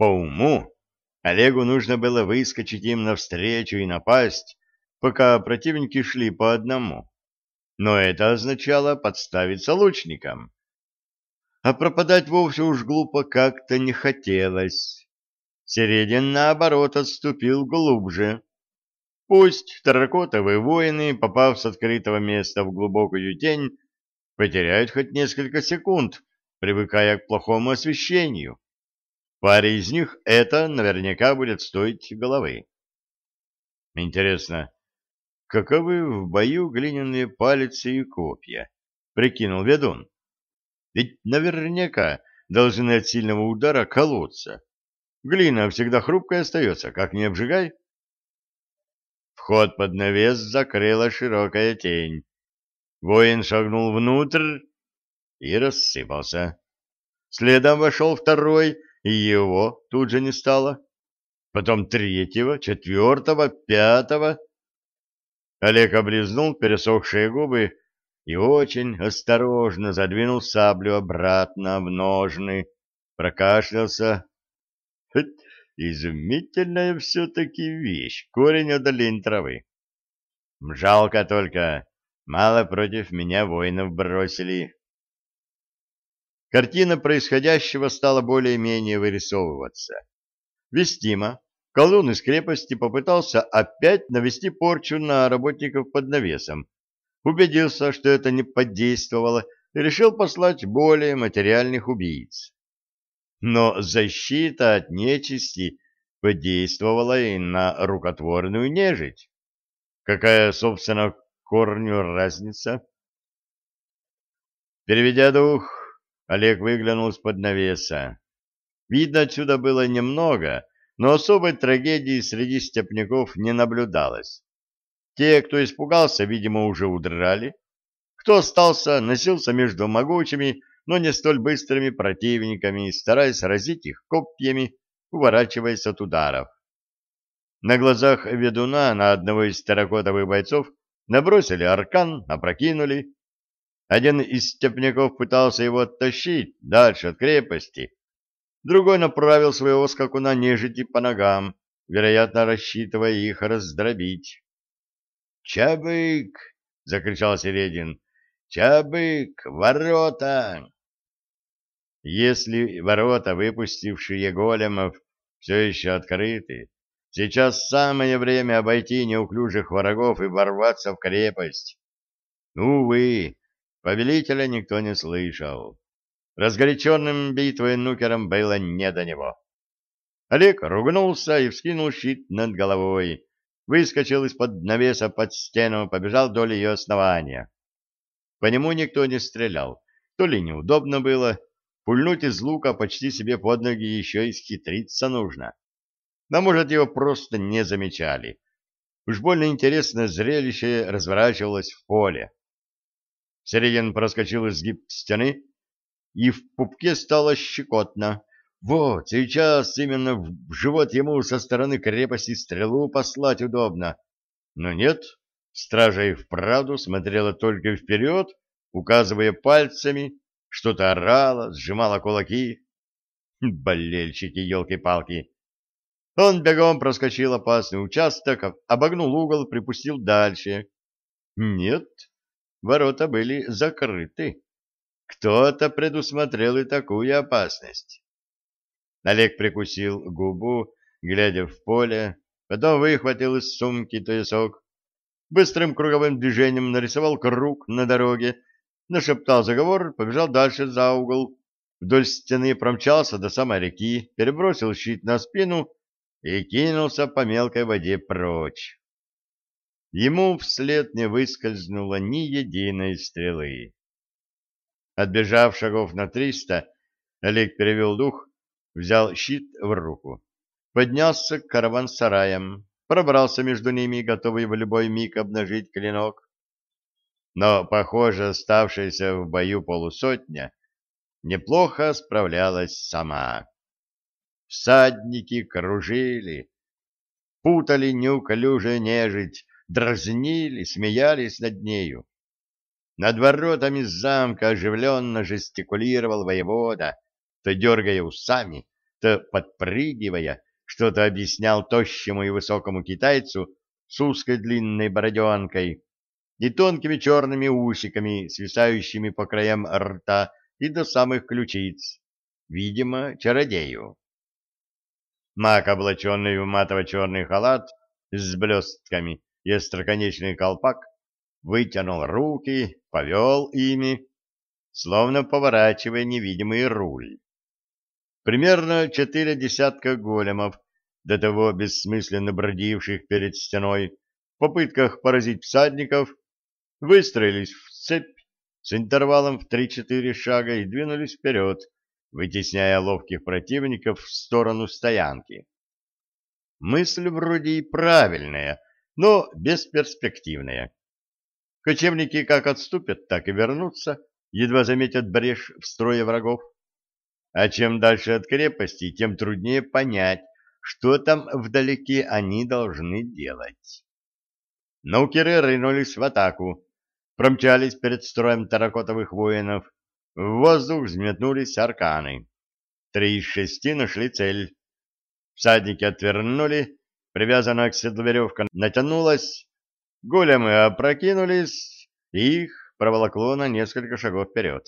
По уму Олегу нужно было выскочить им навстречу и напасть, пока противники шли по одному. Но это означало подставиться лучникам. А пропадать вовсе уж глупо как-то не хотелось. Середин, наоборот, отступил глубже. Пусть терракотовые воины, попав с открытого места в глубокую тень, потеряют хоть несколько секунд, привыкая к плохому освещению. Паре из них это наверняка будет стоить головы. Интересно, каковы в бою глиняные палицы и копья? Прикинул ведун. Ведь наверняка должны от сильного удара колоться. Глина всегда хрупкая остается, как не обжигай. Вход под навес закрыла широкая тень. Воин шагнул внутрь и рассыпался. Следом вошел второй, и его тут же не стало. Потом третьего, четвертого, пятого. Олег облизнул пересохшие губы и очень осторожно задвинул саблю обратно в ножны, прокашлялся. Изумительная все-таки вещь, корень одолень травы. Жалко только, мало против меня воинов бросили. Картина происходящего стала более-менее вырисовываться. Вестимо, колдун из крепости попытался опять навести порчу на работников под навесом, убедился, что это не подействовало, и решил послать более материальных убийц. Но защита от нечисти подействовала и на рукотворную нежить. Какая, собственно, корню разница? Переведя дух, Олег выглянул из-под навеса. Видно, отсюда было немного, но особой трагедии среди степняков не наблюдалось. Те, кто испугался, видимо, уже удрали. Кто остался, носился между могучими, но не столь быстрыми противниками, стараясь разить их копьями, уворачиваясь от ударов. На глазах ведуна на одного из терракотовых бойцов набросили аркан, опрокинули, один из степняков пытался его оттащить дальше от крепости, другой направил своего скакуна нежити по ногам, вероятно, рассчитывая их раздробить. «Чабык!» — закричал Середин. «Чабык! Ворота!» Если ворота, выпустившие големов, все еще открыты, сейчас самое время обойти неуклюжих врагов и ворваться в крепость. Увы, Повелителя никто не слышал. Разгоряченным битвой нукером было не до него. Олег ругнулся и вскинул щит над головой, выскочил из-под навеса под стену, побежал вдоль ее основания. По нему никто не стрелял, то ли неудобно было, пульнуть из лука почти себе под ноги еще и схитриться нужно. Но, может, его просто не замечали. Уж больно интересное зрелище разворачивалось в поле. Середин проскочил изгиб стены, и в пупке стало щекотно. Вот, сейчас именно в живот ему со стороны крепости стрелу послать удобно. Но нет, стража и вправду смотрела только вперед, указывая пальцами, что-то орала, сжимала кулаки. Болельщики, елки-палки! Он бегом проскочил опасный участок, обогнул угол, припустил дальше. Нет, ворота были закрыты. Кто-то предусмотрел и такую опасность. Олег прикусил губу, глядя в поле, потом выхватил из сумки туесок, быстрым круговым движением нарисовал круг на дороге, нашептал заговор, побежал дальше за угол, вдоль стены промчался до самой реки, перебросил щит на спину и кинулся по мелкой воде прочь. Ему вслед не выскользнуло ни единой стрелы. Отбежав шагов на триста, Олег перевел дух, взял щит в руку, поднялся к караван-сараям, пробрался между ними, готовый в любой миг обнажить клинок. Но, похоже, оставшаяся в бою полусотня неплохо справлялась сама. Всадники кружили, путали неуклюже нежить, дразнили, смеялись над нею. Над воротами замка оживленно жестикулировал воевода, то дергая усами, будто подпрыгивая, что-то объяснял тощему и высокому китайцу с узкой длинной бороденкой и тонкими черными усиками, свисающими по краям рта и до самых ключиц, видимо, чародею. Маг, облаченный в матово-черный халат с блестками и остроконечный колпак, вытянул руки, повел ими, словно поворачивая невидимый руль. Примерно четыре десятка големов, до того бессмысленно бродивших перед стеной, в попытках поразить всадников, выстроились в цепь с интервалом в три-четыре шага и двинулись вперед, вытесняя ловких противников в сторону стоянки. Мысль вроде и правильная, но бесперспективная. Кочевники как отступят, так и вернутся, едва заметят брешь в строе врагов. А чем дальше от крепости, тем труднее понять, что там вдалеке они должны делать. Наукеры рынулись в атаку, промчались перед строем таракотовых воинов, в воздух взметнулись арканы. Три из шести нашли цель. Всадники отвернули, привязанная к седлу веревка натянулась, големы опрокинулись, и их проволокло на несколько шагов вперед.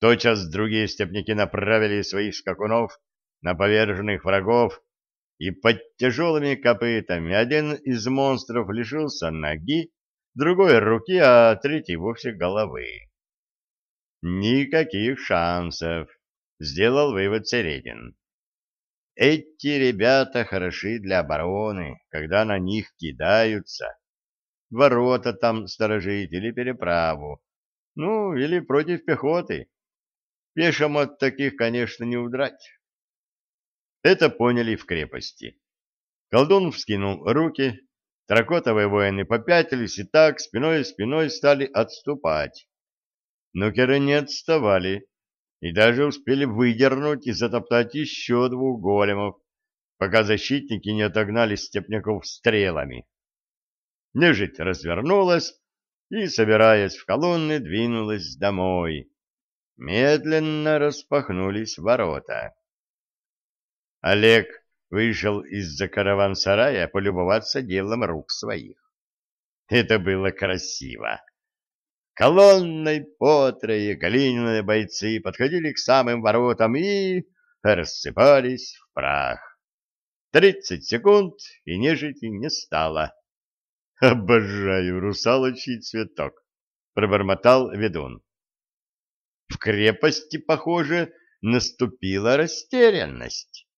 Тотчас другие степняки направили своих скакунов на поверженных врагов, и под тяжелыми копытами один из монстров лишился ноги, другой — руки, а третий — вовсе головы. Никаких шансов, — сделал вывод Середин. Эти ребята хороши для обороны, когда на них кидаются. Ворота там сторожить или переправу. Ну, или против пехоты. Пешему от таких, конечно, не удрать. Это поняли в крепости. Колдун вскинул руки, тракотовые воины попятились и так спиной-спиной стали отступать. Но керы не отставали и даже успели выдернуть и затоптать еще двух големов, пока защитники не отогнали степняков стрелами. Нежить развернулась и, собираясь в колонны, двинулась домой медленно распахнулись ворота. Олег вышел из-за караван-сарая полюбоваться делом рук своих. Это было красиво. Колонной потрое глиняные бойцы подходили к самым воротам и рассыпались в прах. Тридцать секунд, и нежити не стало. «Обожаю русалочий цветок», — пробормотал ведун. В крепости, похоже, наступила растерянность.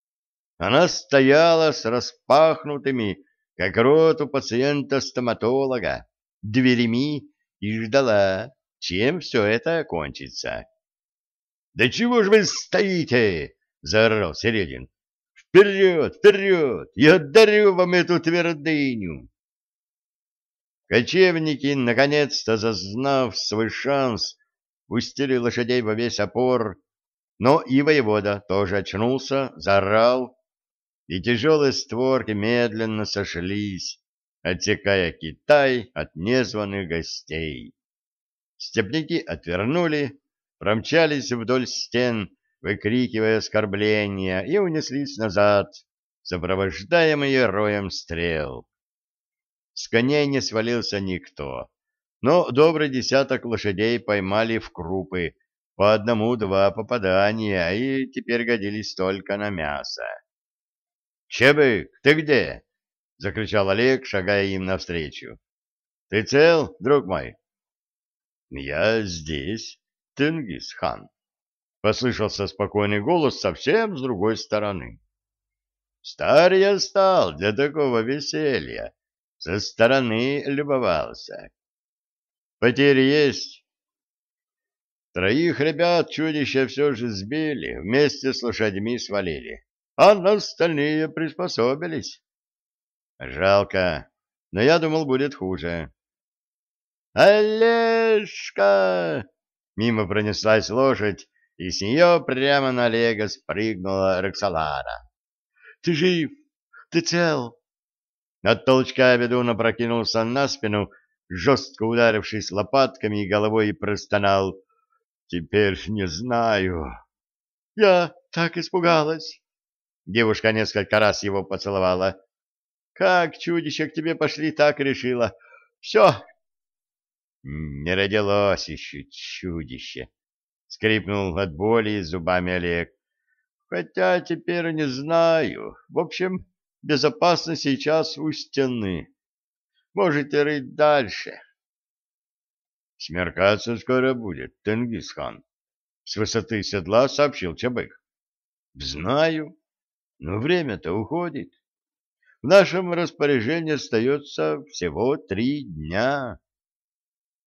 Она стояла с распахнутыми, как рот у пациента-стоматолога, дверями и ждала, чем все это окончится. — Да чего же вы стоите? — заорал Середин. — Вперед, вперед! Я дарю вам эту твердыню! Кочевники, наконец-то зазнав свой шанс, пустили лошадей во весь опор, но и воевода тоже очнулся, заорал, и тяжелые створки медленно сошлись, отсекая Китай от незваных гостей. Степники отвернули, промчались вдоль стен, выкрикивая оскорбления, и унеслись назад, сопровождаемые роем стрел. С коней не свалился никто но добрый десяток лошадей поймали в крупы по одному-два попадания и теперь годились только на мясо. «Чебык, ты где?» — закричал Олег, шагая им навстречу. «Ты цел, друг мой?» «Я здесь, Тенгиз-хан», — послышался спокойный голос совсем с другой стороны. «Стар я стал для такого веселья, со стороны любовался». Потери есть? Троих ребят чудища все же сбили, вместе с лошадьми свалили, а остальные приспособились. Жалко, но я думал, будет хуже. «Олежка!» Мимо пронеслась лошадь, и с нее прямо на Олега спрыгнула Роксолана. «Ты жив? Ты цел?» От толчка ведун опрокинулся на спину жестко ударившись лопатками и головой, простонал. «Теперь не знаю». «Я так испугалась. Девушка несколько раз его поцеловала. Как чудище к тебе пошли, так решила. Все. Не родилось еще чудище, скрипнул от боли зубами Олег. Хотя теперь не знаю. В общем, безопасно сейчас у стены. Можете рыть дальше. Смеркаться скоро будет, Тенгисхан. С высоты седла сообщил Чабык. Знаю, но время-то уходит. В нашем распоряжении остается всего три дня.